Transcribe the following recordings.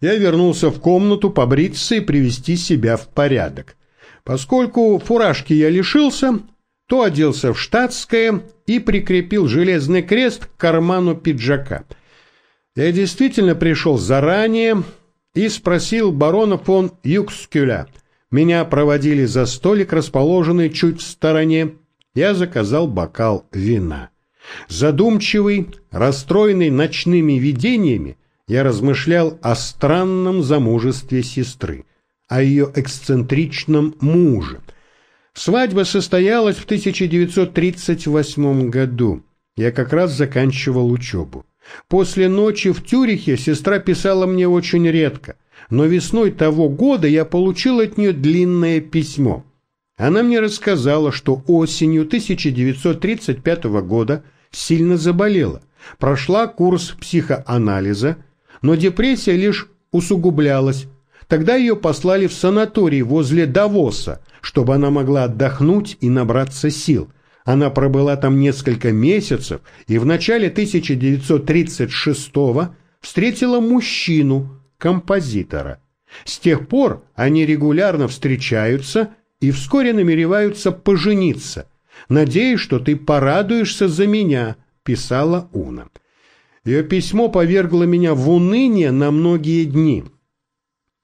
я вернулся в комнату побриться и привести себя в порядок. Поскольку фуражки я лишился, то оделся в штатское и прикрепил железный крест к карману пиджака. Я действительно пришел заранее и спросил барона фон Юкскюля. Меня проводили за столик, расположенный чуть в стороне. Я заказал бокал вина. Задумчивый, расстроенный ночными видениями, я размышлял о странном замужестве сестры, о ее эксцентричном муже. Свадьба состоялась в 1938 году. Я как раз заканчивал учебу. После ночи в Тюрихе сестра писала мне очень редко, но весной того года я получил от нее длинное письмо. Она мне рассказала, что осенью 1935 года сильно заболела, прошла курс психоанализа, но депрессия лишь усугублялась. Тогда ее послали в санаторий возле Давоса, чтобы она могла отдохнуть и набраться сил. Она пробыла там несколько месяцев и в начале 1936 встретила мужчину, композитора. С тех пор они регулярно встречаются и вскоре намереваются пожениться. «Надеюсь, что ты порадуешься за меня», – писала Уна. Ее письмо повергло меня в уныние на многие дни.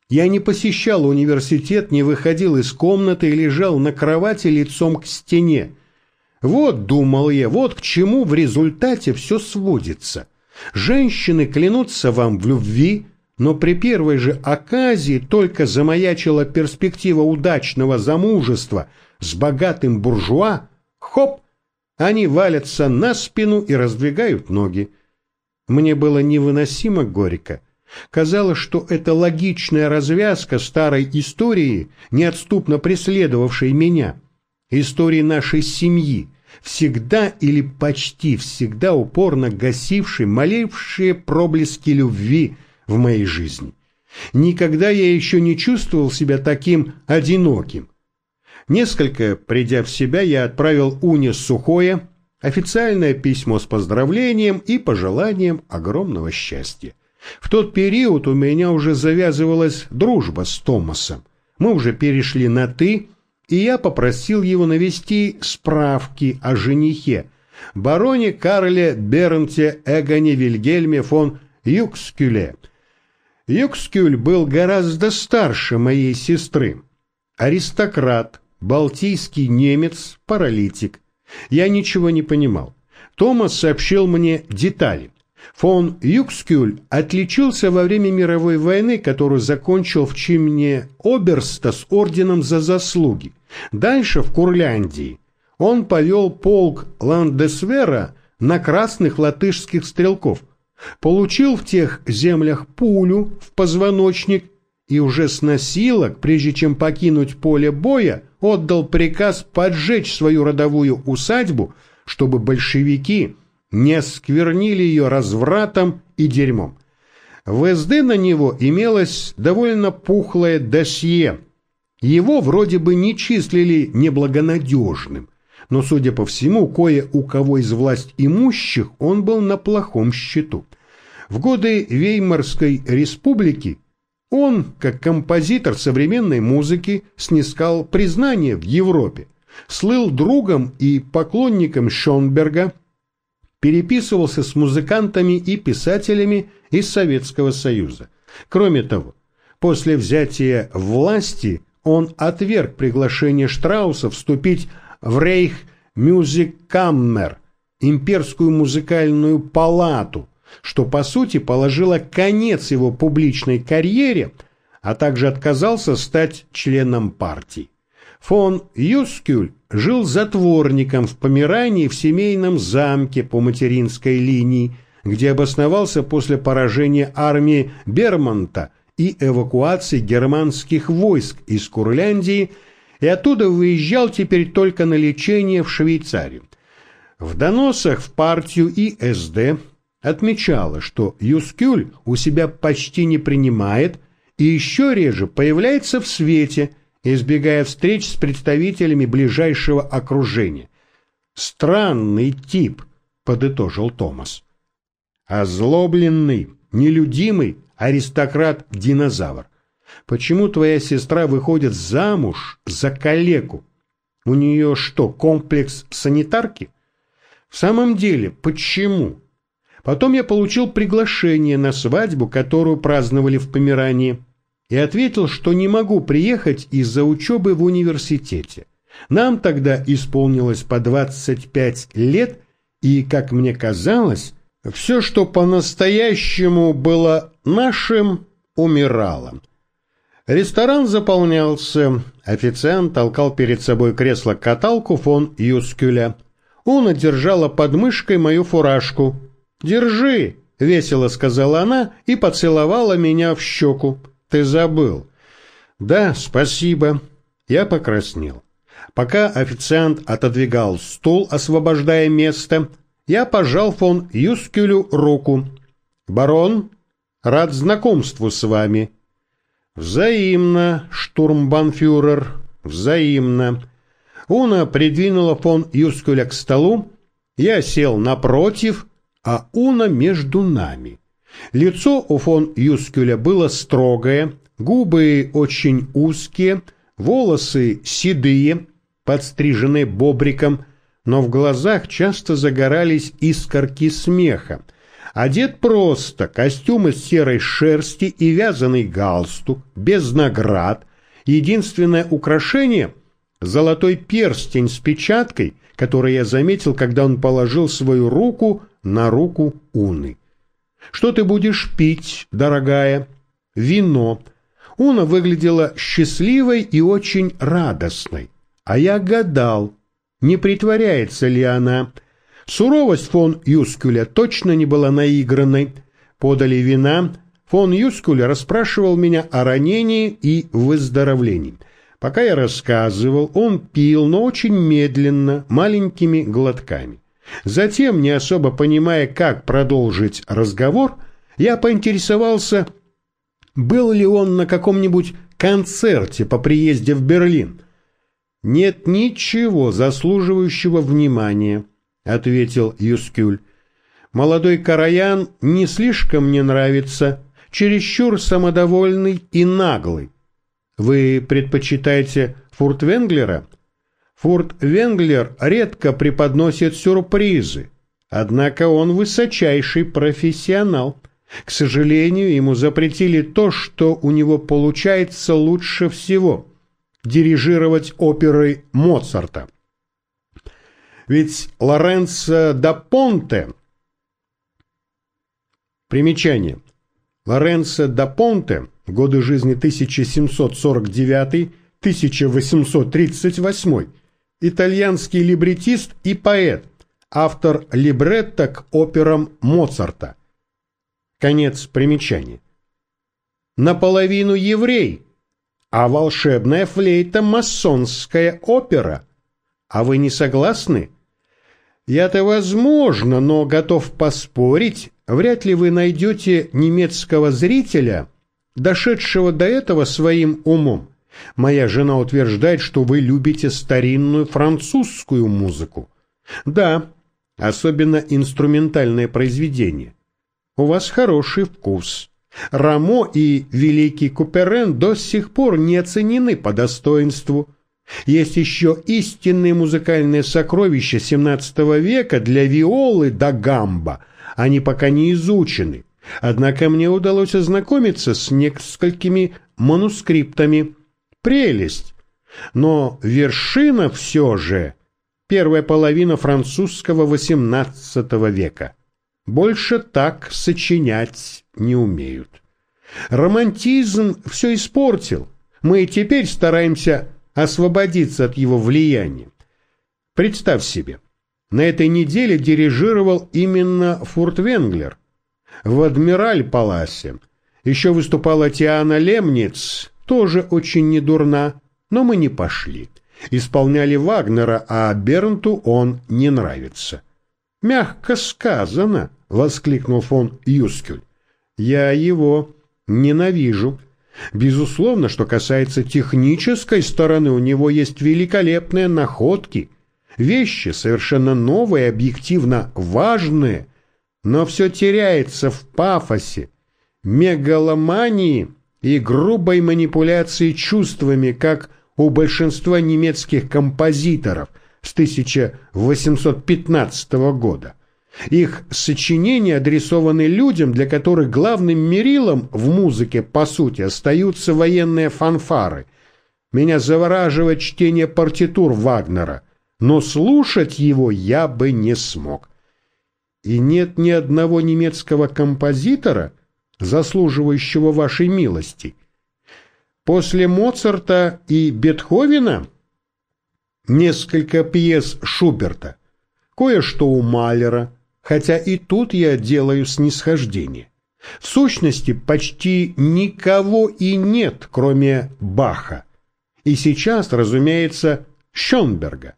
Я не посещал университет, не выходил из комнаты и лежал на кровати лицом к стене. Вот, думал я, вот к чему в результате все сводится. Женщины клянутся вам в любви, но при первой же оказии только замаячила перспектива удачного замужества с богатым буржуа, хоп, они валятся на спину и раздвигают ноги. Мне было невыносимо горько. Казалось, что это логичная развязка старой истории, неотступно преследовавшей меня, истории нашей семьи, всегда или почти всегда упорно гасившей малейшие проблески любви в моей жизни. Никогда я еще не чувствовал себя таким одиноким. Несколько придя в себя, я отправил Уне сухое, официальное письмо с поздравлением и пожеланием огромного счастья. В тот период у меня уже завязывалась дружба с Томасом. Мы уже перешли на «ты», и я попросил его навести справки о женихе, бароне Карле Бернте Эгоне Вильгельме фон Юкскюле. Юкскюль был гораздо старше моей сестры. Аристократ, балтийский немец, паралитик. Я ничего не понимал. Томас сообщил мне детали. Фон Юкскюль отличился во время мировой войны, которую закончил в чине оберста с орденом за заслуги. Дальше, в Курляндии, он повел полк Ландесвера на красных латышских стрелков, получил в тех землях пулю в позвоночник и уже с носилок, прежде чем покинуть поле боя, отдал приказ поджечь свою родовую усадьбу, чтобы большевики не осквернили ее развратом и дерьмом. В СД на него имелось довольно пухлое досье. Его вроде бы не числили неблагонадежным, но, судя по всему, кое у кого из власть имущих он был на плохом счету. В годы Веймарской республики он, как композитор современной музыки, снискал признание в Европе, слыл другом и поклонником Шонберга, переписывался с музыкантами и писателями из Советского Союза. Кроме того, после взятия власти он отверг приглашение Штрауса вступить в Рейх Мюзикаммер, имперскую музыкальную палату, что по сути положило конец его публичной карьере, а также отказался стать членом партии. Фон Юскюль жил затворником в Померании в семейном замке по материнской линии, где обосновался после поражения армии Бермонта и эвакуации германских войск из Курляндии и оттуда выезжал теперь только на лечение в Швейцарию. В доносах в партию и СД отмечала, что Юскюль у себя почти не принимает и еще реже появляется в свете, избегая встреч с представителями ближайшего окружения. «Странный тип», — подытожил Томас. «Озлобленный, нелюдимый, аристократ-динозавр. Почему твоя сестра выходит замуж за калеку? У нее что, комплекс санитарки? В самом деле, почему? Потом я получил приглашение на свадьбу, которую праздновали в Померании, и ответил, что не могу приехать из-за учебы в университете. Нам тогда исполнилось по 25 лет, и, как мне казалось, все, что по-настоящему было нашим, умирало. Ресторан заполнялся, официант толкал перед собой кресло-каталку фон Юскюля. Уна держала под мышкой мою фуражку. «Держи!» — весело сказала она и поцеловала меня в щеку. «Ты забыл». «Да, спасибо». Я покраснел. Пока официант отодвигал стул, освобождая место, я пожал фон Юскюлю руку. «Барон, рад знакомству с вами». «Взаимно, штурмбанфюрер, взаимно». Уна придвинула фон Юскюля к столу, я сел напротив, а Уна между нами. Лицо у фон Юскюля было строгое, губы очень узкие, волосы седые, подстриженные бобриком, но в глазах часто загорались искорки смеха. Одет просто, костюм из серой шерсти и вязаный галстук, без наград. Единственное украшение — золотой перстень с печаткой, который я заметил, когда он положил свою руку на руку Уны. «Что ты будешь пить, дорогая?» «Вино». Уна выглядела счастливой и очень радостной. А я гадал, не притворяется ли она. Суровость фон Юскуля точно не была наигранной. Подали вина. Фон Юскуль расспрашивал меня о ранении и выздоровлении. Пока я рассказывал, он пил, но очень медленно, маленькими глотками. Затем, не особо понимая, как продолжить разговор, я поинтересовался, был ли он на каком-нибудь концерте по приезде в Берлин. «Нет ничего заслуживающего внимания», — ответил Юскюль. «Молодой Караян не слишком мне нравится, чересчур самодовольный и наглый. Вы предпочитаете Фуртвенглера?» Фурт Венглер редко преподносит сюрпризы, однако он высочайший профессионал. К сожалению, ему запретили то, что у него получается лучше всего – дирижировать оперой Моцарта. Ведь Лоренцо да Понте Примечание. Лоренцо да Понте, годы жизни 1749-1838, итальянский либретист и поэт, автор либретто к операм Моцарта. Конец примечания. Наполовину еврей, а волшебная флейта – масонская опера. А вы не согласны? Я-то возможно, но готов поспорить, вряд ли вы найдете немецкого зрителя, дошедшего до этого своим умом. Моя жена утверждает, что вы любите старинную французскую музыку. Да, особенно инструментальное произведение. У вас хороший вкус. Рамо и великий Куперен до сих пор не оценены по достоинству. Есть еще истинные музыкальные сокровища XVII века для виолы да гамба. Они пока не изучены. Однако мне удалось ознакомиться с несколькими манускриптами – прелесть. Но вершина все же первая половина французского XVIII века. Больше так сочинять не умеют. Романтизм все испортил. Мы и теперь стараемся освободиться от его влияния. Представь себе, на этой неделе дирижировал именно Фуртвенглер. В Адмираль-Паласе еще выступала Тиана Лемниц, тоже очень недурна, но мы не пошли. Исполняли Вагнера, а Бернту он не нравится. «Мягко сказано», — воскликнул фон Юскюль. «Я его ненавижу. Безусловно, что касается технической стороны, у него есть великолепные находки, вещи совершенно новые, объективно важные, но все теряется в пафосе, мегаломании и грубой манипуляции чувствами, как у большинства немецких композиторов с 1815 года. Их сочинения адресованы людям, для которых главным мерилом в музыке, по сути, остаются военные фанфары. Меня завораживает чтение партитур Вагнера, но слушать его я бы не смог. И нет ни одного немецкого композитора, заслуживающего вашей милости. После Моцарта и Бетховена несколько пьес Шуберта, кое-что у Малера, хотя и тут я делаю снисхождение. В сущности, почти никого и нет, кроме Баха. И сейчас, разумеется, Шонберга.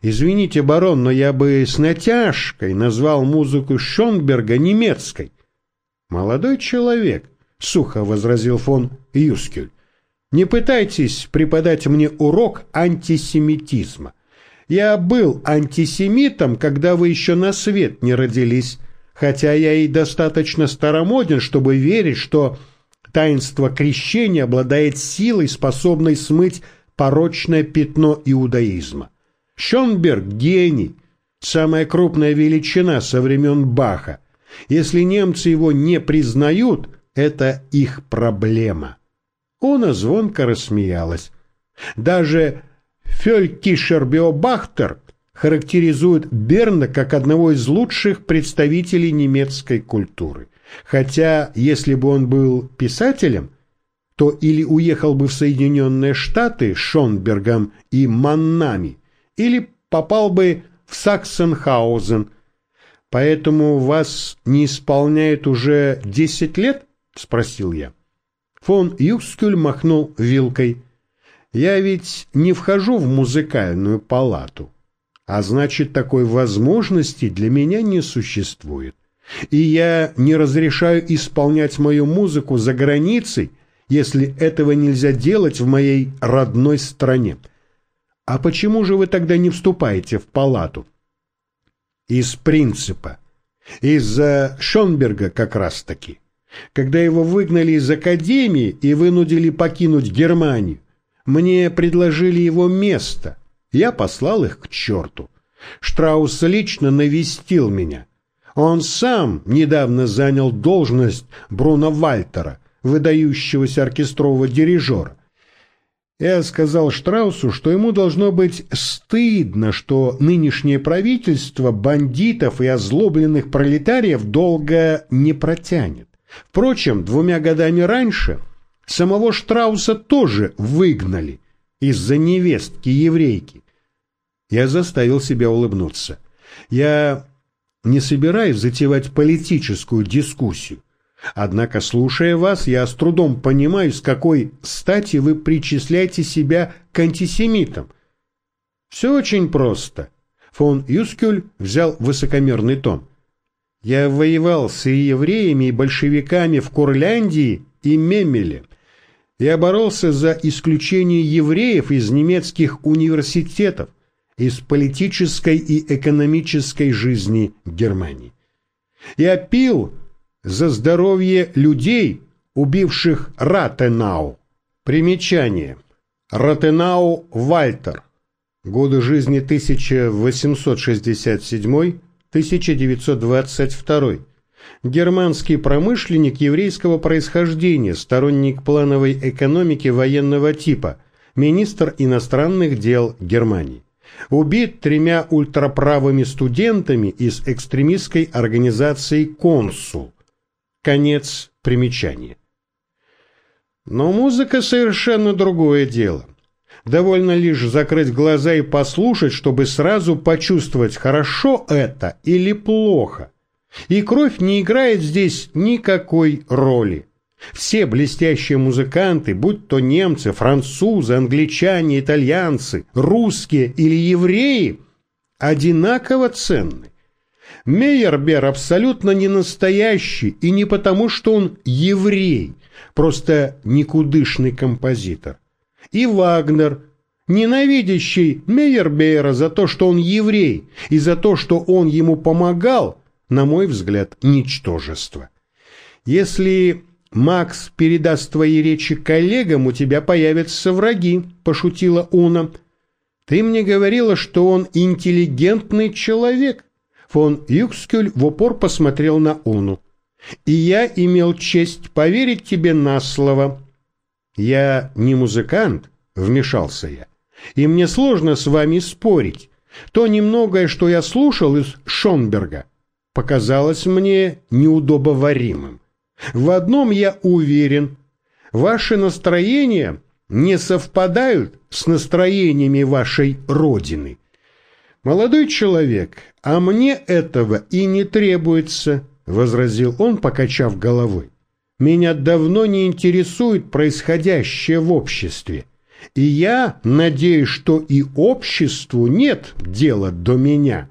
Извините, барон, но я бы с натяжкой назвал музыку Шонберга немецкой. Молодой человек, сухо возразил фон Юскель, не пытайтесь преподать мне урок антисемитизма. Я был антисемитом, когда вы еще на свет не родились, хотя я и достаточно старомоден, чтобы верить, что таинство крещения обладает силой, способной смыть порочное пятно иудаизма. Шонберг – гений, самая крупная величина со времен Баха. Если немцы его не признают, это их проблема. Она звонко рассмеялась. Даже Фелькишер Биобахтер характеризует Берна как одного из лучших представителей немецкой культуры. Хотя, если бы он был писателем, то или уехал бы в Соединенные Штаты Шонбергом и Маннами, или попал бы в Саксенхаузен. Поэтому вас не исполняет уже десять лет? — спросил я. Фон Юкскюль махнул вилкой. Я ведь не вхожу в музыкальную палату, а значит, такой возможности для меня не существует. И я не разрешаю исполнять мою музыку за границей, если этого нельзя делать в моей родной стране. А почему же вы тогда не вступаете в палату? Из принципа. Из-за Шонберга как раз-таки. Когда его выгнали из академии и вынудили покинуть Германию, мне предложили его место. Я послал их к черту. Штраус лично навестил меня. Он сам недавно занял должность Бруно Вальтера, выдающегося оркестрового дирижера. Я сказал Штраусу, что ему должно быть стыдно, что нынешнее правительство бандитов и озлобленных пролетариев долго не протянет. Впрочем, двумя годами раньше самого Штрауса тоже выгнали из-за невестки еврейки. Я заставил себя улыбнуться. Я не собираюсь затевать политическую дискуссию. Однако, слушая вас, я с трудом понимаю, с какой стати вы причисляете себя к антисемитам. Все очень просто. Фон Юскюль взял высокомерный тон. Я воевал с евреями и большевиками в Курляндии и Мемеле. Я боролся за исключение евреев из немецких университетов, из политической и экономической жизни Германии. Я пил за здоровье людей, убивших Ратенау. Примечание. Ратенау Вальтер. Годы жизни 1867 1922. Германский промышленник еврейского происхождения, сторонник плановой экономики военного типа, министр иностранных дел Германии. Убит тремя ультраправыми студентами из экстремистской организации «Консул». Конец примечания. Но музыка совершенно другое дело. Довольно лишь закрыть глаза и послушать, чтобы сразу почувствовать, хорошо это или плохо. И кровь не играет здесь никакой роли. Все блестящие музыканты, будь то немцы, французы, англичане, итальянцы, русские или евреи, одинаково ценны. Мейербер абсолютно не настоящий, и не потому, что он еврей, просто никудышный композитор и Вагнер, ненавидящий Мейербейера за то, что он еврей, и за то, что он ему помогал, на мой взгляд, ничтожество. Если Макс передаст твои речи коллегам, у тебя появятся враги, пошутила Уна. Ты мне говорила, что он интеллигентный человек. Фон Юкскюль в упор посмотрел на Уну. И я имел честь поверить тебе на слово. Я не музыкант, вмешался я. И мне сложно с вами спорить. То немногое, что я слушал из Шонберга, показалось мне неудобоваримым. В одном я уверен. Ваши настроения не совпадают с настроениями вашей родины. Молодой человек, а мне этого и не требуется, возразил он, покачав головой. Меня давно не интересует происходящее в обществе. И я надеюсь, что и обществу нет дела до меня.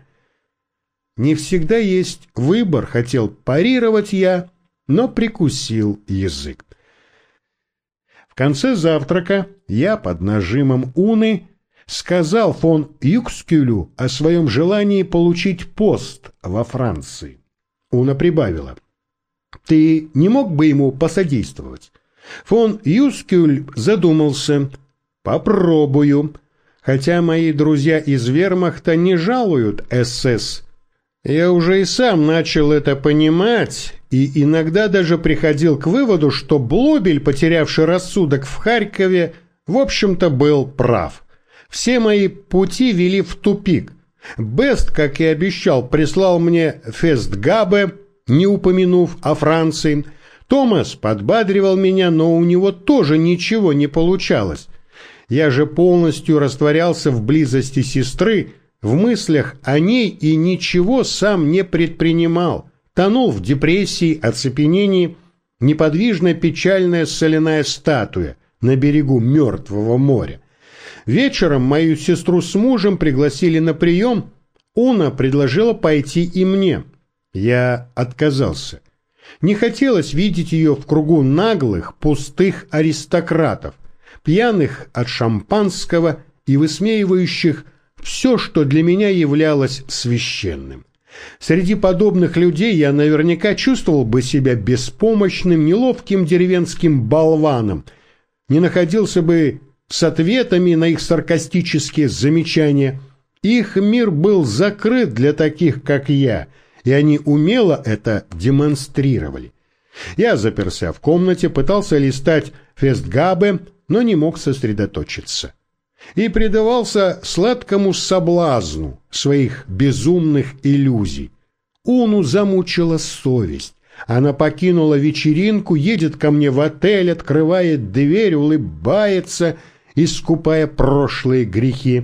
Не всегда есть выбор, хотел парировать я, но прикусил язык. В конце завтрака я под нажимом Уны сказал фон Юкскюлю о своем желании получить пост во Франции. Уна прибавила. «Ты не мог бы ему посодействовать?» Фон Юскюль задумался. «Попробую. Хотя мои друзья из вермахта не жалуют СС. Я уже и сам начал это понимать и иногда даже приходил к выводу, что Блобель, потерявший рассудок в Харькове, в общем-то был прав. Все мои пути вели в тупик. Бест, как и обещал, прислал мне Фестгабе, не упомянув о Франции. Томас подбадривал меня, но у него тоже ничего не получалось. Я же полностью растворялся в близости сестры, в мыслях о ней и ничего сам не предпринимал тонул в депрессии, оцепенении, неподвижная печальная соляная статуя на берегу мертвого моря. Вечером мою сестру с мужем пригласили на прием, Уна предложила пойти и мне. Я отказался. Не хотелось видеть ее в кругу наглых, пустых аристократов, пьяных от шампанского и высмеивающих все, что для меня являлось священным. Среди подобных людей я наверняка чувствовал бы себя беспомощным, неловким деревенским болваном, не находился бы с ответами на их саркастические замечания. Их мир был закрыт для таких, как я, и они умело это демонстрировали. Я заперся в комнате, пытался листать фестгабе, но не мог сосредоточиться и предавался сладкому соблазну своих безумных иллюзий. Уну замучила совесть. Она покинула вечеринку, едет ко мне в отель, открывает дверь, улыбается, искупая прошлые грехи.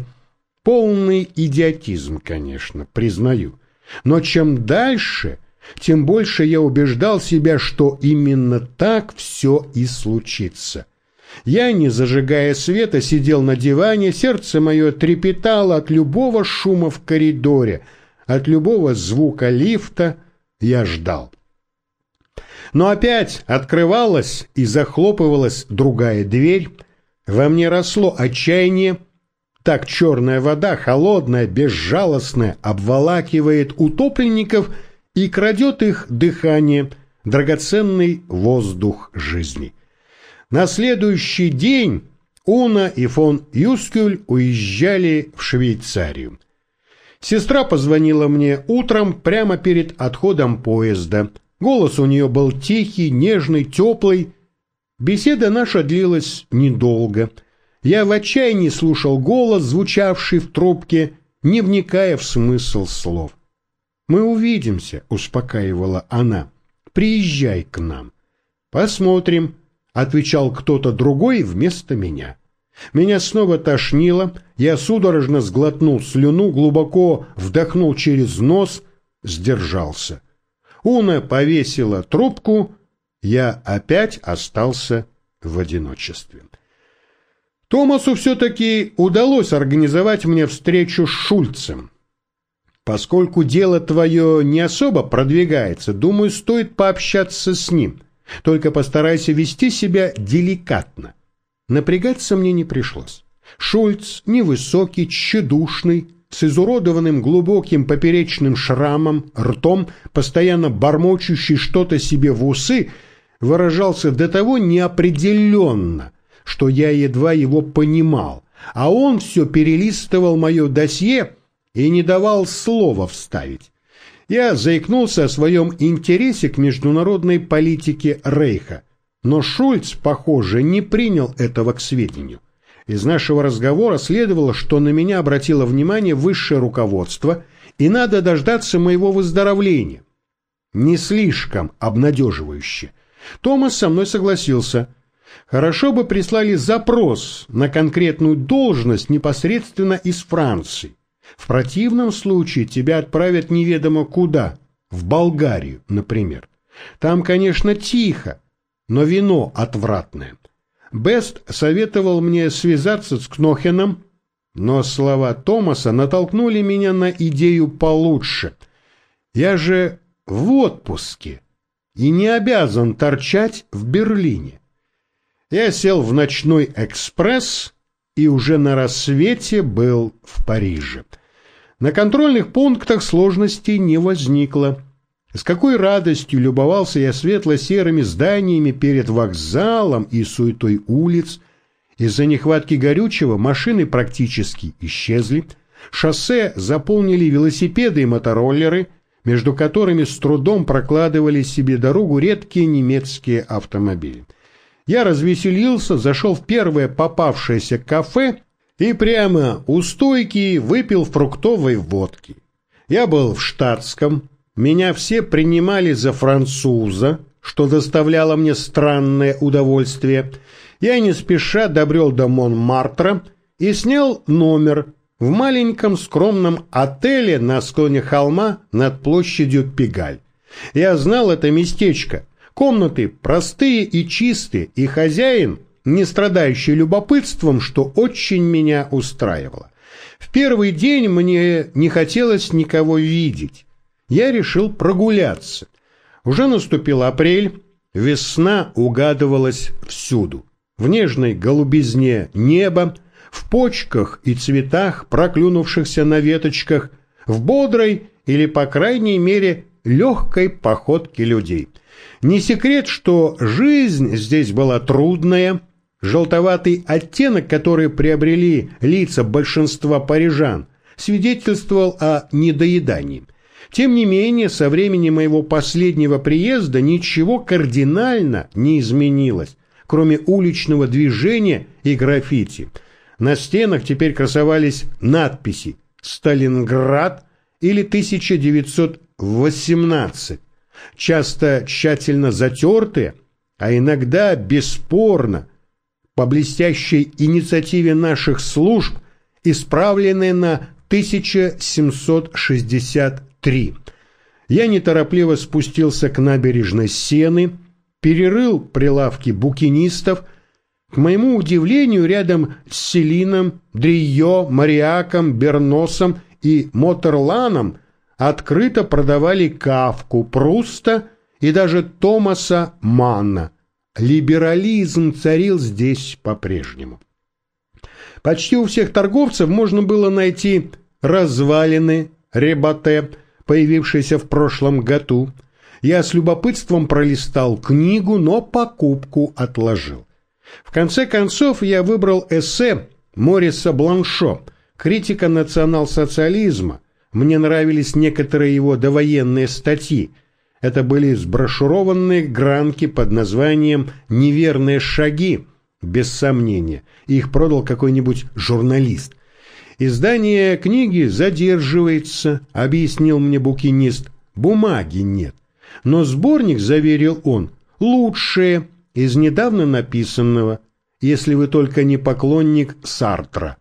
Полный идиотизм, конечно, признаю. Но чем дальше, тем больше я убеждал себя, что именно так все и случится. Я, не зажигая света, сидел на диване, сердце мое трепетало от любого шума в коридоре, от любого звука лифта. Я ждал. Но опять открывалась и захлопывалась другая дверь. Во мне росло отчаяние. Так черная вода, холодная, безжалостная, обволакивает утопленников и крадет их дыхание, драгоценный воздух жизни. На следующий день Уна и фон Юскюль уезжали в Швейцарию. Сестра позвонила мне утром прямо перед отходом поезда. Голос у нее был тихий, нежный, теплый. Беседа наша длилась недолго. Я в отчаянии слушал голос, звучавший в трубке, не вникая в смысл слов. «Мы увидимся», — успокаивала она. «Приезжай к нам. Посмотрим, отвечал кто-то другой вместо меня. Меня снова тошнило, я судорожно сглотнул слюну, глубоко вдохнул через нос, сдержался. Уна повесила трубку, я опять остался в одиночестве. Томасу все-таки удалось организовать мне встречу с Шульцем. Поскольку дело твое не особо продвигается, думаю, стоит пообщаться с ним. Только постарайся вести себя деликатно. Напрягаться мне не пришлось. Шульц невысокий, тщедушный, с изуродованным глубоким поперечным шрамом, ртом, постоянно бормочущий что-то себе в усы, выражался до того неопределенно, что я едва его понимал, а он все перелистывал мое досье и не давал слова вставить. Я заикнулся о своем интересе к международной политике Рейха, но Шульц, похоже, не принял этого к сведению. Из нашего разговора следовало, что на меня обратило внимание высшее руководство, и надо дождаться моего выздоровления. Не слишком обнадеживающе. Томас со мной согласился. Хорошо бы прислали запрос на конкретную должность непосредственно из Франции. В противном случае тебя отправят неведомо куда, в Болгарию, например. Там, конечно, тихо, но вино отвратное. Бест советовал мне связаться с Кнохеном, но слова Томаса натолкнули меня на идею получше. Я же в отпуске и не обязан торчать в Берлине. Я сел в ночной экспресс и уже на рассвете был в Париже. На контрольных пунктах сложностей не возникло. С какой радостью любовался я светло-серыми зданиями перед вокзалом и суетой улиц. Из-за нехватки горючего машины практически исчезли. Шоссе заполнили велосипеды и мотороллеры, между которыми с трудом прокладывали себе дорогу редкие немецкие автомобили. Я развеселился, зашел в первое попавшееся кафе и прямо у стойки выпил фруктовой водки. Я был в штатском, меня все принимали за француза, что доставляло мне странное удовольствие. Я не спеша добрел до Монмартра и снял номер в маленьком скромном отеле на склоне холма над площадью Пегаль. Я знал это местечко. Комнаты простые и чистые, и хозяин, не страдающий любопытством, что очень меня устраивало. В первый день мне не хотелось никого видеть я решил прогуляться. Уже наступил апрель, весна угадывалась всюду. В нежной голубизне неба, в почках и цветах, проклюнувшихся на веточках, в бодрой или, по крайней мере, легкой походке людей. Не секрет, что жизнь здесь была трудная, желтоватый оттенок, который приобрели лица большинства парижан, свидетельствовал о недоедании – тем не менее, со времени моего последнего приезда ничего кардинально не изменилось, кроме уличного движения и граффити. На стенах теперь красовались надписи «Сталинград» или «1918», часто тщательно затертые, а иногда бесспорно, по блестящей инициативе наших служб, исправленные на 1760 три. Я неторопливо спустился к набережной Сены, перерыл прилавки букинистов. К моему удивлению, рядом с Селином, Дрио, Мариаком, Берносом и Мотерланом открыто продавали Кавку, Пруста и даже Томаса Манна. Либерализм царил здесь по-прежнему. Почти у всех торговцев можно было найти развалины, ребате, появившийся в прошлом году, я с любопытством пролистал книгу, но покупку отложил. В конце концов я выбрал эссе Мориса Бланшо «Критика национал-социализма». Мне нравились некоторые его довоенные статьи. Это были сброшурованные гранки под названием «Неверные шаги», без сомнения. Их продал какой-нибудь журналист. Издание книги задерживается, объяснил мне букинист. Бумаги нет. Но сборник, заверил он, лучшее из недавно написанного, если вы только не поклонник Сартра.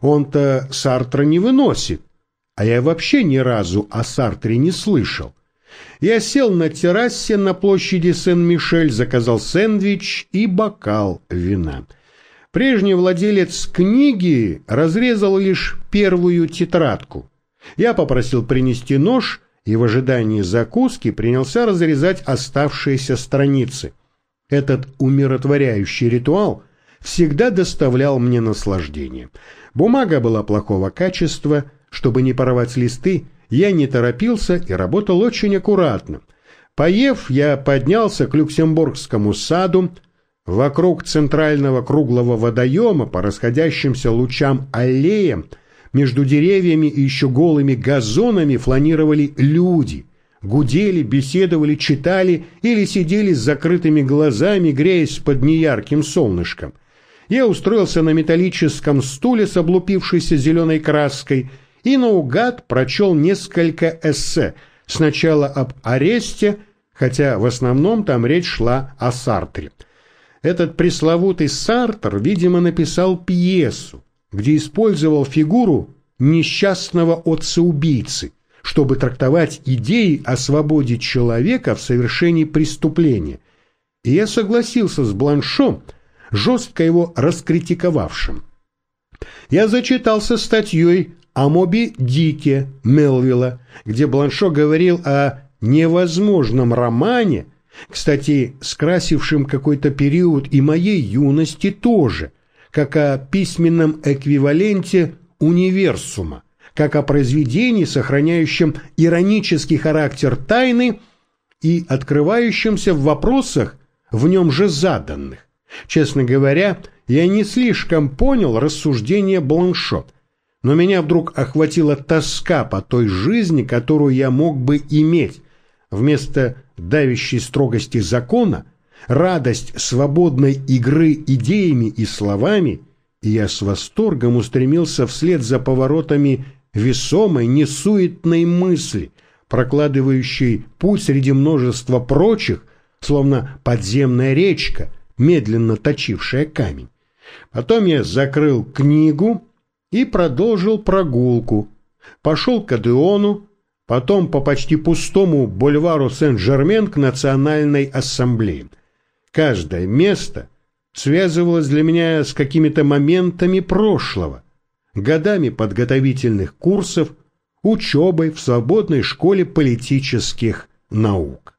Он-то Сартра не выносит, а я вообще ни разу о Сартре не слышал. Я сел на террасе на площади Сен-Мишель, заказал сэндвич и бокал вина. Прежний владелец книги разрезал лишь первую тетрадку. Я попросил принести нож и в ожидании закуски принялся разрезать оставшиеся страницы. Этот умиротворяющий ритуал всегда доставлял мне наслаждение. Бумага была плохого качества, чтобы не порвать листы, я не торопился и работал очень аккуратно. Поев, я поднялся к Люксембургскому саду, вокруг центрального круглого водоема по расходящимся лучам аллеям между деревьями и еще голыми газонами фланировали люди, гудели, беседовали, читали или сидели с закрытыми глазами, греясь под неярким солнышком. Я устроился на металлическом стуле с облупившейся зеленой краской и наугад прочел несколько эссе, сначала об аресте, хотя в основном там речь шла о Сартре. Этот пресловутый Сартр, видимо, написал пьесу, где использовал фигуру несчастного отца-убийцы, чтобы трактовать идеи о свободе человека в совершении преступления. И я согласился с Бланшом, жестко его раскритиковавшим. Я зачитался статьей о Моби Дике Мелвилла, где Бланшо говорил о невозможном романе, кстати, скрасившем какой-то период и моей юности тоже, как о письменном эквиваленте универсума, как о произведении, сохраняющем иронический характер тайны и открывающемся в вопросах, в нем же заданных. Честно говоря, я не слишком понял рассуждения Бланшот, но меня вдруг охватила тоска по той жизни, которую я мог бы иметь, вместо давящей строгости закона, радость свободной игры идеями и словами, и я с восторгом устремился вслед за поворотами весомой, несуетной мысли, прокладывающей путь среди множества прочих, словно подземная речка, медленно точившая камень. Потом я закрыл книгу и продолжил прогулку, пошел к Адеону, потом по почти пустому бульвару Сен-Жермен к Национальной ассамблее. Каждое место связывалось для меня с какими-то моментами прошлого, годами подготовительных курсов, учебой в свободной школе политических наук.